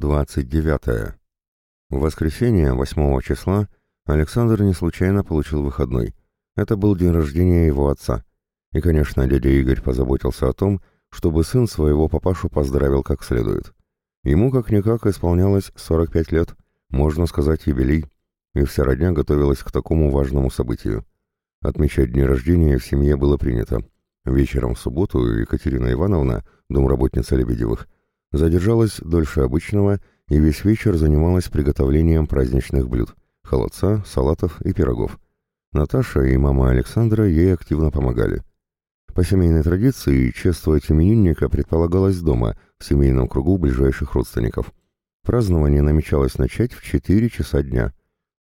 29. В воскресенье, 8 числа, Александр не случайно получил выходной. Это был день рождения его отца. И, конечно, дядя Игорь позаботился о том, чтобы сын своего папашу поздравил как следует. Ему как-никак исполнялось 45 лет, можно сказать, юбилей, и вся родня готовилась к такому важному событию. Отмечать дни рождения в семье было принято. Вечером в субботу Екатерина Ивановна, домработница Лебедевых, задержалась дольше обычного и весь вечер занималась приготовлением праздничных блюд – холодца, салатов и пирогов. Наташа и мама Александра ей активно помогали. По семейной традиции чествовать именинника предполагалось дома, в семейном кругу ближайших родственников. Празднование намечалось начать в 4 часа дня.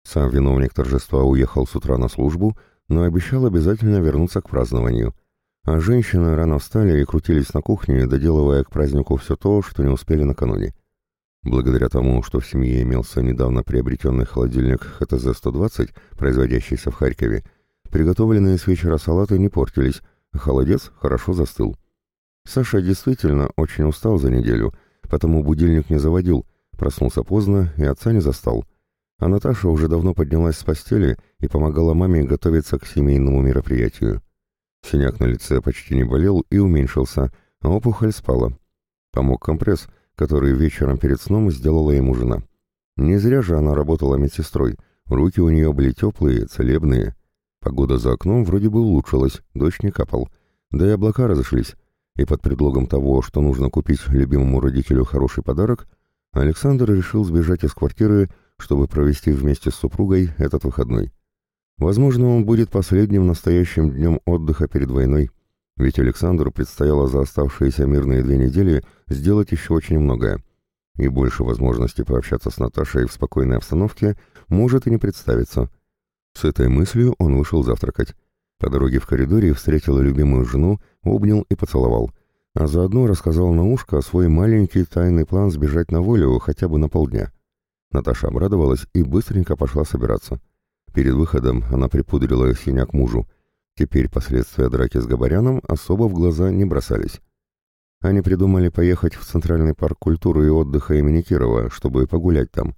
Сам виновник торжества уехал с утра на службу, но обещал обязательно вернуться к празднованию. А женщины рано встали и крутились на кухне, доделывая к празднику все то, что не успели накануне. Благодаря тому, что в семье имелся недавно приобретенный холодильник ХТЗ-120, производящийся в Харькове, приготовленные с вечера салаты не портились, а холодец хорошо застыл. Саша действительно очень устал за неделю, потому будильник не заводил, проснулся поздно и отца не застал. А Наташа уже давно поднялась с постели и помогала маме готовиться к семейному мероприятию. Синяк на лице почти не болел и уменьшился, а опухоль спала. Помог компресс, который вечером перед сном сделала ему жена. Не зря же она работала медсестрой, руки у нее были теплые, целебные. Погода за окном вроде бы улучшилась, дождь не капал. Да и облака разошлись, и под предлогом того, что нужно купить любимому родителю хороший подарок, Александр решил сбежать из квартиры, чтобы провести вместе с супругой этот выходной. Возможно, он будет последним настоящим днем отдыха перед войной, ведь Александру предстояло за оставшиеся мирные две недели сделать еще очень многое. И больше возможности пообщаться с Наташей в спокойной обстановке может и не представиться. С этой мыслью он вышел завтракать. По дороге в коридоре встретил любимую жену, обнял и поцеловал, а заодно рассказал на ушко свой маленький тайный план сбежать на волю хотя бы на полдня. Наташа обрадовалась и быстренько пошла собираться. Перед выходом она припудрила синяк мужу. Теперь последствия драки с Габаряном особо в глаза не бросались. Они придумали поехать в Центральный парк культуры и отдыха имени Кирова, чтобы погулять там.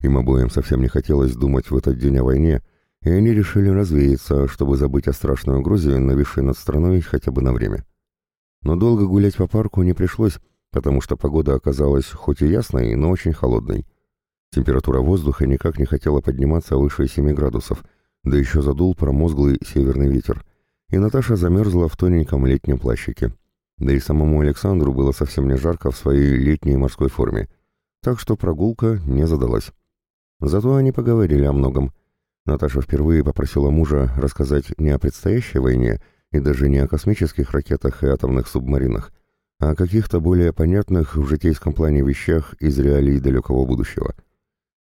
Им обоим совсем не хотелось думать в этот день о войне, и они решили развеяться, чтобы забыть о страшной угрозе, нависшей над страной хотя бы на время. Но долго гулять по парку не пришлось, потому что погода оказалась хоть и ясной, но очень холодной. Температура воздуха никак не хотела подниматься выше 7 градусов, да еще задул промозглый северный ветер, и Наташа замерзла в тоненьком летнем плащике. Да и самому Александру было совсем не жарко в своей летней морской форме, так что прогулка не задалась. Зато они поговорили о многом. Наташа впервые попросила мужа рассказать не о предстоящей войне и даже не о космических ракетах и атомных субмаринах, а о каких-то более понятных в житейском плане вещах из реалий далекого будущего.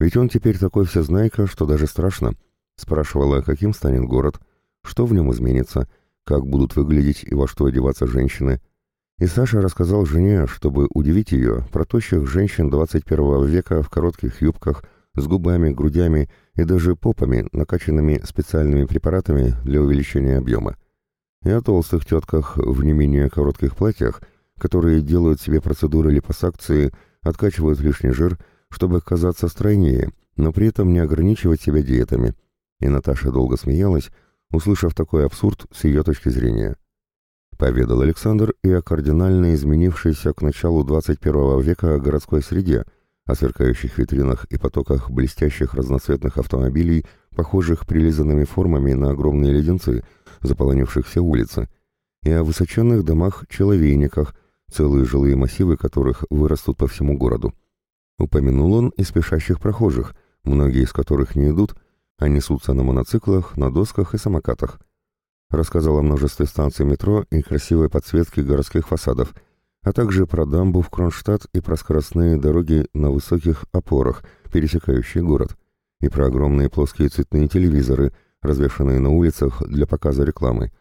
Ведь он теперь такой всезнайка, что даже страшно. Спрашивала, каким станет город, что в нем изменится, как будут выглядеть и во что одеваться женщины. И Саша рассказал жене, чтобы удивить ее, про тощих женщин 21 века в коротких юбках, с губами, грудями и даже попами, накачанными специальными препаратами для увеличения объема. И о толстых тетках в не менее коротких платьях, которые делают себе процедуры липосакции, откачивают лишний жир чтобы казаться стройнее, но при этом не ограничивать себя диетами. И Наташа долго смеялась, услышав такой абсурд с ее точки зрения. Поведал Александр и о кардинально изменившейся к началу 21 века городской среде, о сверкающих витринах и потоках блестящих разноцветных автомобилей, похожих прилизанными формами на огромные леденцы, заполонивших все улицы, и о высоченных домах-человейниках, целые жилые массивы которых вырастут по всему городу. Упомянул он и спешащих прохожих, многие из которых не идут, а несутся на моноциклах, на досках и самокатах. Рассказал о множестве станций метро и красивой подсветке городских фасадов, а также про дамбу в Кронштадт и про скоростные дороги на высоких опорах, пересекающие город, и про огромные плоские цветные телевизоры, развешанные на улицах для показа рекламы,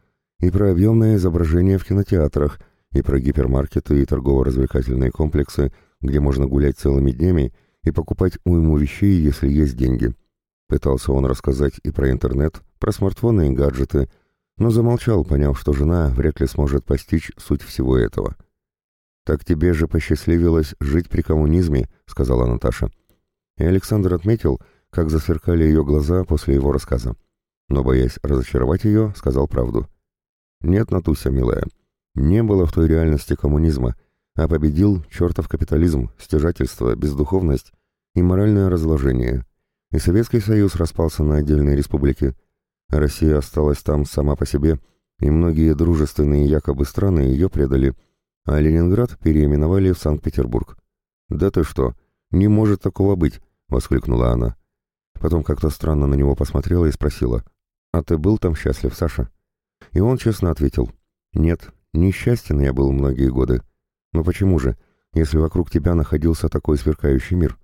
и про объемное изображение в кинотеатрах, и про гипермаркеты и торгово-развлекательные комплексы, где можно гулять целыми днями и покупать уйму вещей, если есть деньги. Пытался он рассказать и про интернет, про смартфоны и гаджеты, но замолчал, поняв, что жена вряд ли сможет постичь суть всего этого. «Так тебе же посчастливилось жить при коммунизме», — сказала Наташа. И Александр отметил, как засверкали ее глаза после его рассказа. Но, боясь разочаровать ее, сказал правду. «Нет, Натуся, милая, не было в той реальности коммунизма, а победил чертов капитализм, стяжательство, бездуховность и моральное разложение. И Советский Союз распался на отдельные республики. Россия осталась там сама по себе, и многие дружественные якобы страны ее предали, а Ленинград переименовали в Санкт-Петербург. «Да ты что? Не может такого быть!» — воскликнула она. Потом как-то странно на него посмотрела и спросила, «А ты был там счастлив, Саша?» И он честно ответил, «Нет, несчастен я был многие годы. Но почему же, если вокруг тебя находился такой сверкающий мир?»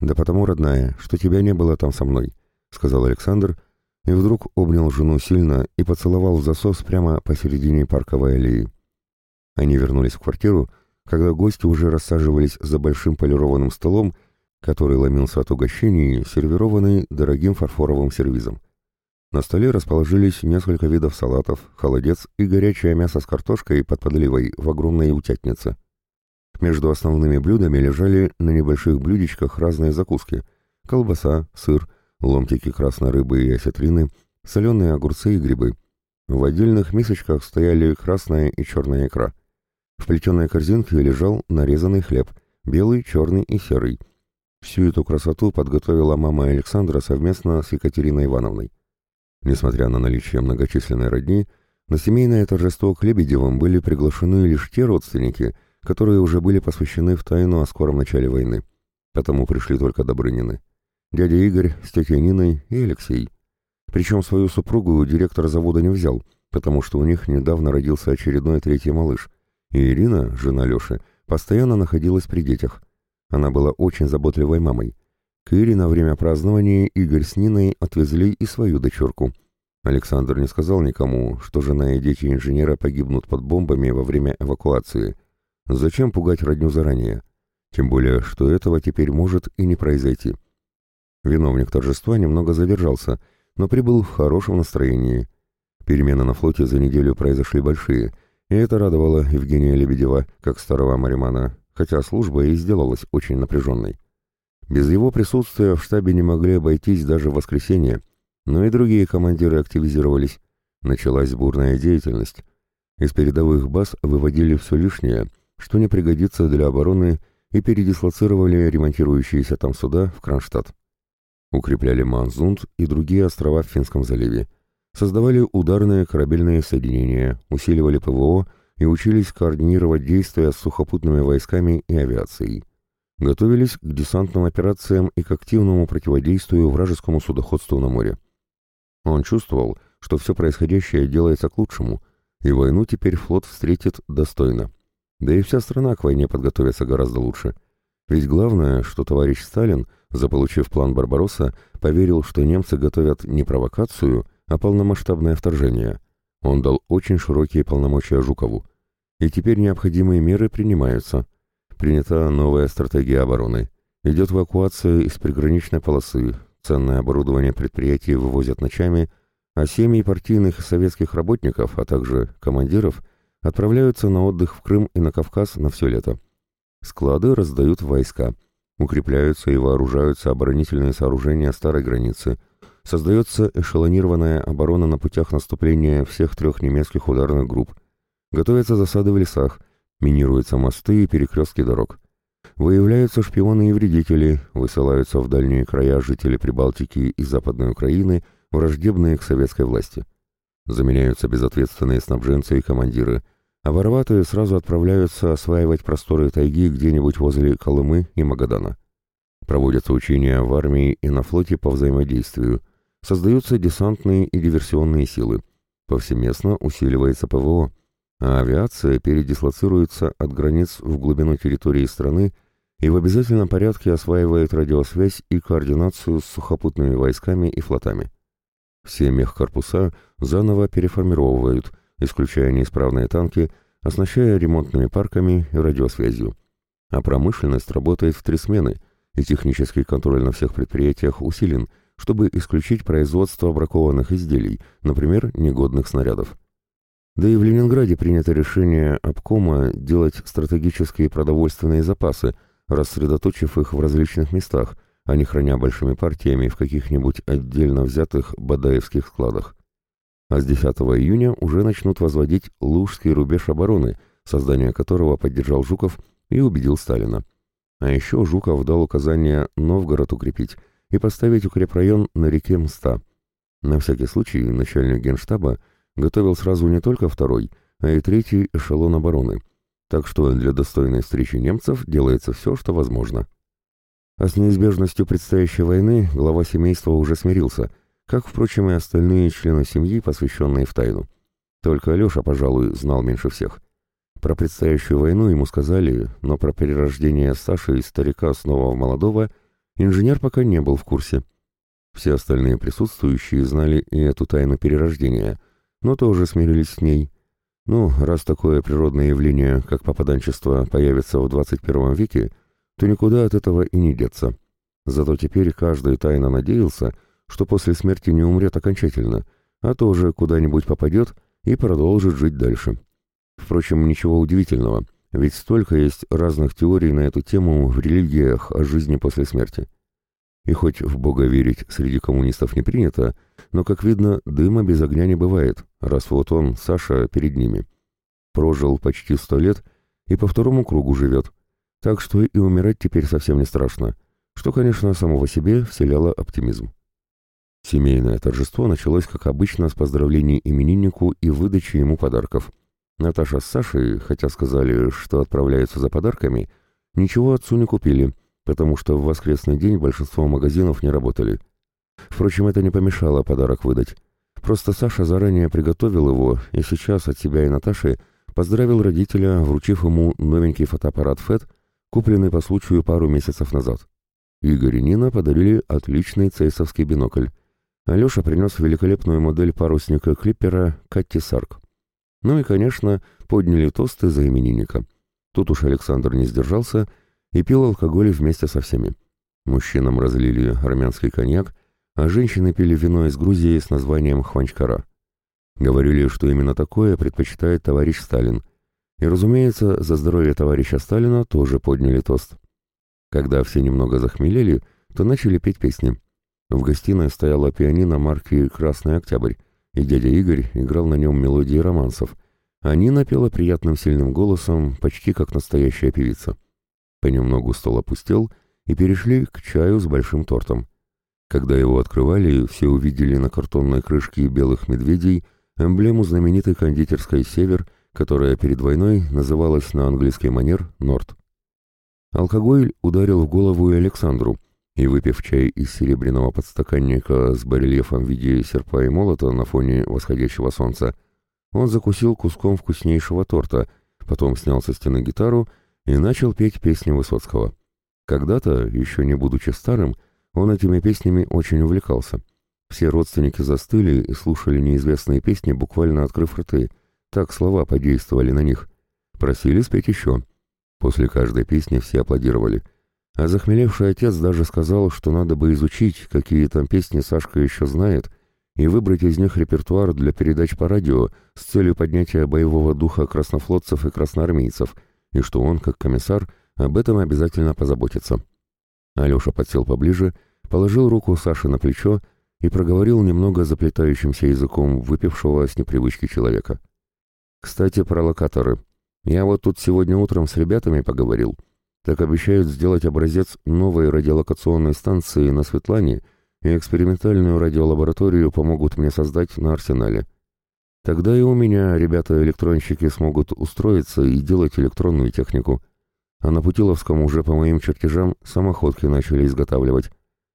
«Да потому, родная, что тебя не было там со мной», — сказал Александр, и вдруг обнял жену сильно и поцеловал в засос прямо посередине парковой аллеи. Они вернулись в квартиру, когда гости уже рассаживались за большим полированным столом, который ломился от угощений, сервированный дорогим фарфоровым сервизом. На столе расположились несколько видов салатов, холодец и горячее мясо с картошкой под подливой в огромной утятнице. Между основными блюдами лежали на небольших блюдечках разные закуски – колбаса, сыр, ломтики красной рыбы и осетрины, соленые огурцы и грибы. В отдельных мисочках стояли красная и черная икра. В плетеной корзинке лежал нарезанный хлеб – белый, черный и серый. Всю эту красоту подготовила мама Александра совместно с Екатериной Ивановной. Несмотря на наличие многочисленной родни, на семейное торжество к Лебедевым были приглашены лишь те родственники – которые уже были посвящены в тайну о скором начале войны. Потому пришли только Добрынины. Дядя Игорь с тетей Ниной и Алексей. Причем свою супругу директор завода не взял, потому что у них недавно родился очередной третий малыш. И Ирина, жена Леши, постоянно находилась при детях. Она была очень заботливой мамой. К Ире на время празднования Игорь с Ниной отвезли и свою дочурку. Александр не сказал никому, что жена и дети инженера погибнут под бомбами во время эвакуации – Зачем пугать родню заранее? Тем более, что этого теперь может и не произойти. Виновник торжества немного задержался, но прибыл в хорошем настроении. Перемены на флоте за неделю произошли большие, и это радовало Евгения Лебедева, как старого маримана, хотя служба и сделалась очень напряженной. Без его присутствия в штабе не могли обойтись даже в воскресенье, но и другие командиры активизировались. Началась бурная деятельность. Из передовых баз выводили все лишнее — что не пригодится для обороны, и передислоцировали ремонтирующиеся там суда в Кронштадт. Укрепляли Манзунд и другие острова в Финском заливе. Создавали ударные корабельные соединения, усиливали ПВО и учились координировать действия с сухопутными войсками и авиацией. Готовились к десантным операциям и к активному противодействию вражескому судоходству на море. Он чувствовал, что все происходящее делается к лучшему, и войну теперь флот встретит достойно. Да и вся страна к войне подготовится гораздо лучше. Ведь главное, что товарищ Сталин, заполучив план Барбаросса, поверил, что немцы готовят не провокацию, а полномасштабное вторжение. Он дал очень широкие полномочия Жукову. И теперь необходимые меры принимаются. Принята новая стратегия обороны. Идет эвакуация из приграничной полосы, ценное оборудование предприятий вывозят ночами, а семьи партийных и советских работников, а также командиров – отправляются на отдых в Крым и на Кавказ на все лето. Склады раздают войска, укрепляются и вооружаются оборонительные сооружения старой границы, создается эшелонированная оборона на путях наступления всех трех немецких ударных групп, готовятся засады в лесах, минируются мосты и перекрестки дорог. Выявляются шпионы и вредители, высылаются в дальние края жители Прибалтики и Западной Украины, враждебные к советской власти. Заменяются безответственные снабженцы и командиры, а вороватые сразу отправляются осваивать просторы тайги где-нибудь возле Колымы и Магадана. Проводятся учения в армии и на флоте по взаимодействию, создаются десантные и диверсионные силы, повсеместно усиливается ПВО, а авиация передислоцируется от границ в глубину территории страны и в обязательном порядке осваивает радиосвязь и координацию с сухопутными войсками и флотами. Все мехкорпуса заново переформировывают, исключая неисправные танки, оснащая ремонтными парками и радиосвязью. А промышленность работает в три смены, и технический контроль на всех предприятиях усилен, чтобы исключить производство бракованных изделий, например, негодных снарядов. Да и в Ленинграде принято решение обкома делать стратегические продовольственные запасы, рассредоточив их в различных местах, а не храня большими партиями в каких-нибудь отдельно взятых бадаевских складах. А с 10 июня уже начнут возводить Лужский рубеж обороны, создание которого поддержал Жуков и убедил Сталина. А еще Жуков дал указание Новгород укрепить и поставить укрепрайон на реке Мста. На всякий случай начальник генштаба готовил сразу не только второй, а и третий эшелон обороны. Так что для достойной встречи немцев делается все, что возможно. А с неизбежностью предстоящей войны глава семейства уже смирился, как, впрочем, и остальные члены семьи, посвященные в тайну. Только Алеша, пожалуй, знал меньше всех. Про предстоящую войну ему сказали, но про перерождение Саши из старика снова в молодого инженер пока не был в курсе. Все остальные присутствующие знали и эту тайну перерождения, но тоже смирились с ней. Ну, раз такое природное явление, как попаданчество, появится в 21 веке, то никуда от этого и не деться. Зато теперь каждый тайно надеялся, что после смерти не умрет окончательно, а тоже куда-нибудь попадет и продолжит жить дальше. Впрочем, ничего удивительного, ведь столько есть разных теорий на эту тему в религиях о жизни после смерти. И хоть в Бога верить среди коммунистов не принято, но, как видно, дыма без огня не бывает, раз вот он, Саша, перед ними. Прожил почти сто лет и по второму кругу живет, так что и умирать теперь совсем не страшно, что, конечно, само по себе вселяло оптимизм. Семейное торжество началось, как обычно, с поздравлений имениннику и выдачи ему подарков. Наташа с Сашей, хотя сказали, что отправляются за подарками, ничего отцу не купили, потому что в воскресный день большинство магазинов не работали. Впрочем, это не помешало подарок выдать. Просто Саша заранее приготовил его, и сейчас от себя и Наташи поздравил родителя, вручив ему новенький фотоаппарат FED, купленный по случаю пару месяцев назад. Игорь и Нина подарили отличный цейсовский бинокль. Алеша принес великолепную модель парусника Клиппера Катти Сарк. Ну и, конечно, подняли тосты за именинника. Тут уж Александр не сдержался и пил алкоголь вместе со всеми. Мужчинам разлили армянский коньяк, а женщины пили вино из Грузии с названием хванчкара. Говорили, что именно такое предпочитает товарищ Сталин. И, разумеется, за здоровье товарища Сталина тоже подняли тост. Когда все немного захмелели, то начали петь песни. В гостиной стояла пианино марки «Красный Октябрь», и дядя Игорь играл на нем мелодии романсов, а Нина пела приятным сильным голосом, почти как настоящая певица. Понемногу стол опустел, и перешли к чаю с большим тортом. Когда его открывали, все увидели на картонной крышке белых медведей эмблему знаменитой кондитерской «Север», которая перед войной называлась на английский манер «Норд». Алкоголь ударил в голову и Александру — и, выпив чай из серебряного подстаканника с барельефом в виде серпа и молота на фоне восходящего солнца, он закусил куском вкуснейшего торта, потом снял со стены гитару и начал петь песни Высоцкого. Когда-то, еще не будучи старым, он этими песнями очень увлекался. Все родственники застыли и слушали неизвестные песни, буквально открыв рты. Так слова подействовали на них. Просили спеть еще. После каждой песни все аплодировали — а захмелевший отец даже сказал, что надо бы изучить, какие там песни Сашка еще знает, и выбрать из них репертуар для передач по радио с целью поднятия боевого духа краснофлотцев и красноармейцев, и что он, как комиссар, об этом обязательно позаботится. Алеша подсел поближе, положил руку Саше на плечо и проговорил немного заплетающимся языком выпившего с непривычки человека. «Кстати, про локаторы. Я вот тут сегодня утром с ребятами поговорил» так обещают сделать образец новой радиолокационной станции на Светлане и экспериментальную радиолабораторию помогут мне создать на Арсенале. Тогда и у меня ребята-электронщики смогут устроиться и делать электронную технику. А на Путиловском уже по моим чертежам самоходки начали изготавливать.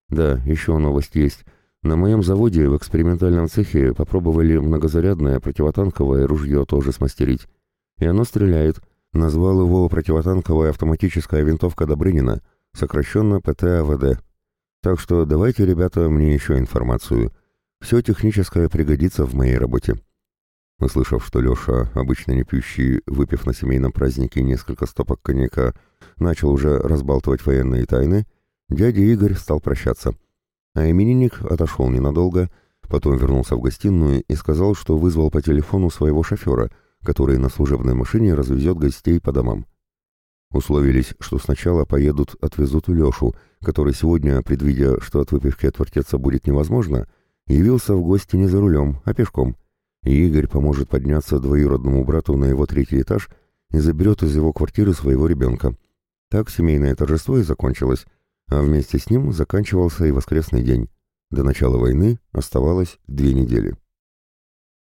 Да, еще новость есть. На моем заводе в экспериментальном цехе попробовали многозарядное противотанковое ружье тоже смастерить. И оно стреляет – Назвал его противотанковая автоматическая винтовка Добрынина, сокращенно ПТАВД. Так что давайте, ребята, мне еще информацию. Все техническое пригодится в моей работе. Услышав, что Леша, обычно не пьющий, выпив на семейном празднике несколько стопок коньяка, начал уже разбалтывать военные тайны, дядя Игорь стал прощаться. А именинник отошел ненадолго, Потом вернулся в гостиную и сказал, что вызвал по телефону своего шофера, который на служебной машине развезет гостей по домам. Условились, что сначала поедут, отвезут Лешу, который сегодня, предвидя, что от выпивки отвертеться будет невозможно, явился в гости не за рулем, а пешком. И Игорь поможет подняться двоюродному брату на его третий этаж и заберет из его квартиры своего ребенка. Так семейное торжество и закончилось, а вместе с ним заканчивался и воскресный день. До начала войны оставалось две недели.